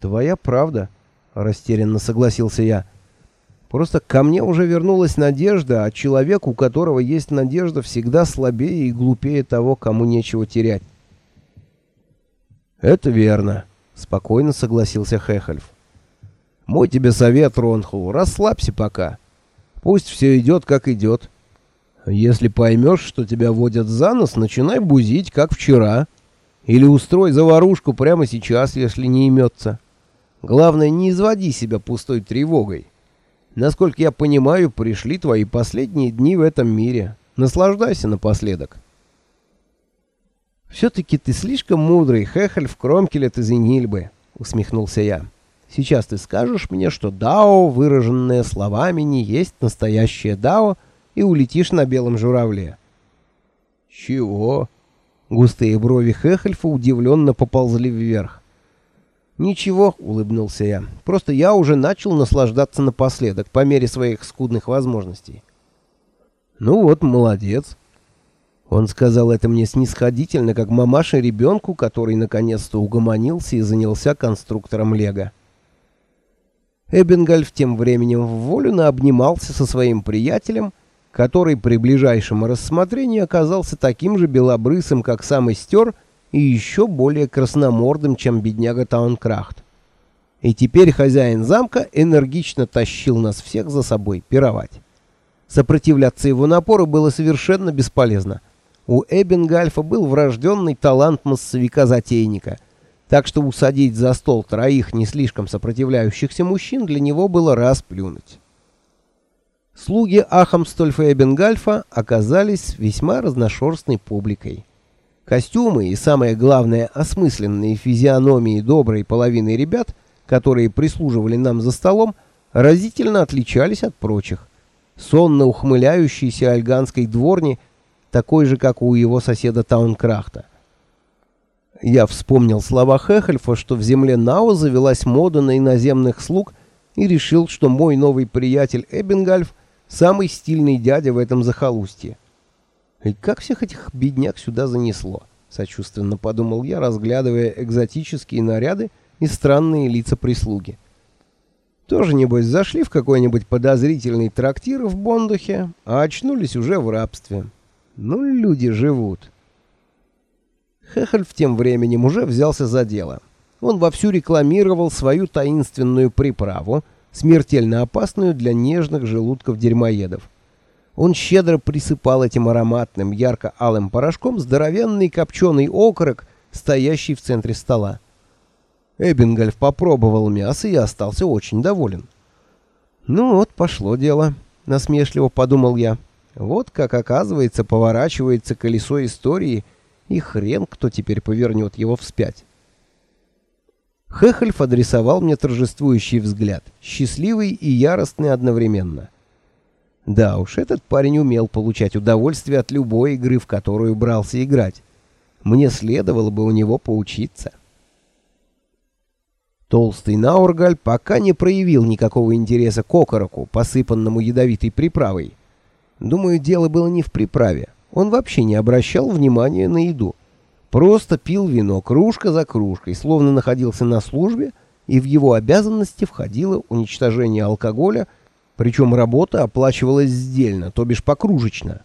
«Твоя правда», — растерянно согласился я. «Просто ко мне уже вернулась надежда, а человек, у которого есть надежда, всегда слабее и глупее того, кому нечего терять». «Это верно», — спокойно согласился Хехельф. «Мой тебе совет, Ронхул, расслабься пока. Пусть все идет, как идет. Если поймешь, что тебя водят за нос, начинай бузить, как вчера. Или устрой заварушку прямо сейчас, если не имется. Главное, не изводи себя пустой тревогой. Насколько я понимаю, пришли твои последние дни в этом мире. Наслаждайся напоследок». «Все-таки ты слишком мудрый, Хехель в Кромкелет из Инильбы», — усмехнулся я. «Сейчас ты скажешь мне, что Дао, выраженное словами, не есть настоящее Дао, и улетишь на белом журавле». «Чего?» Густые брови Хехельфа удивленно поползли вверх. «Ничего», — улыбнулся я. «Просто я уже начал наслаждаться напоследок, по мере своих скудных возможностей». «Ну вот, молодец», он сказал это мне снисходительно, как мамаша ребенку, который наконец-то угомонился и занялся конструктором Лего. Эббингальф тем временем в волю наобнимался со своим приятелем, который при ближайшем рассмотрении оказался таким же белобрысым, как сам Истер, и еще более красномордым, чем бедняга Таункрахт. И теперь хозяин замка энергично тащил нас всех за собой пировать. Сопротивляться его напору было совершенно бесполезно — у Эббингальфа был врожденный талант массовика-затейника, так что усадить за стол троих не слишком сопротивляющихся мужчин для него было расплюнуть. Слуги Ахамстольфа Эббингальфа оказались весьма разношерстной публикой. Костюмы и, самое главное, осмысленные физиономии доброй половины ребят, которые прислуживали нам за столом, разительно отличались от прочих. Сонно ухмыляющийся альганской дворни – такой же, как у его соседа Таункрахта. Я вспомнил слова Хехельфа, что в земле Нао завелась мода на иноземных слуг, и решил, что мой новый приятель Эббингальф самый стильный дядя в этом захолустье. И как всех этих бедняк сюда занесло? Сочувственно подумал я, разглядывая экзотические наряды и странные лица прислуги. Тоже, небось, зашли в какой-нибудь подозрительный трактир в Бондухе, а очнулись уже в рабстве. Ну, люди живут. Хехельф тем временем уже взялся за дело. Он вовсю рекламировал свою таинственную приправу, смертельно опасную для нежных желудков дерьмоедов. Он щедро присыпал этим ароматным ярко-алым порошком здоровенный копченый окорок, стоящий в центре стола. Эббингальф попробовал мясо и остался очень доволен. «Ну вот, пошло дело», — насмешливо подумал я. Вот как, оказывается, поворачивается колесо истории, и хрен кто теперь повернет его вспять. Хехельф адресовал мне торжествующий взгляд, счастливый и яростный одновременно. Да уж, этот парень умел получать удовольствие от любой игры, в которую брался играть. Мне следовало бы у него поучиться. Толстый Наургаль пока не проявил никакого интереса к окороку, посыпанному ядовитой приправой. Думаю, дело было не в приправе. Он вообще не обращал внимания на еду. Просто пил вино кружка за кружкой, словно находился на службе, и в его обязанности входило уничтожение алкоголя, причем работа оплачивалась сдельно, то бишь покружечно.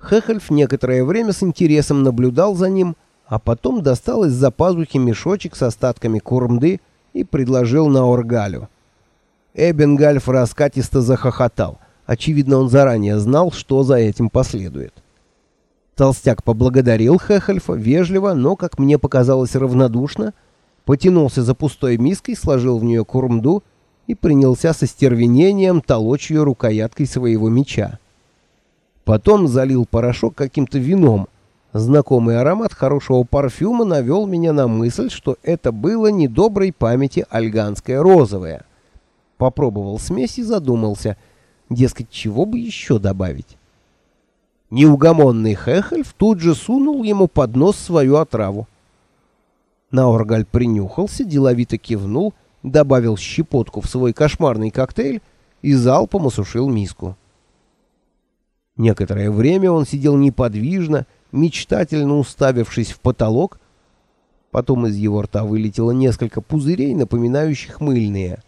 Хехельф некоторое время с интересом наблюдал за ним, а потом достал из-за пазухи мешочек с остатками курмды и предложил на Оргалю. Эбенгальф раскатисто захохотал. Очевидно, он заранее знал, что за этим последует. Толстяк поблагодарил Хехельфа вежливо, но, как мне показалось, равнодушно, потянулся за пустой миской, сложил в нее курмду и принялся со стервенением толочь ее рукояткой своего меча. Потом залил порошок каким-то вином. Знакомый аромат хорошего парфюма навел меня на мысль, что это было недоброй памяти альганское розовое. Попробовал смесь и задумался — Дескать, чего бы еще добавить? Неугомонный Хехельф тут же сунул ему под нос свою отраву. Наоргаль принюхался, деловито кивнул, добавил щепотку в свой кошмарный коктейль и залпом осушил миску. Некоторое время он сидел неподвижно, мечтательно уставившись в потолок, Потом из его рта вылетело несколько пузырей, напоминающих мыльные.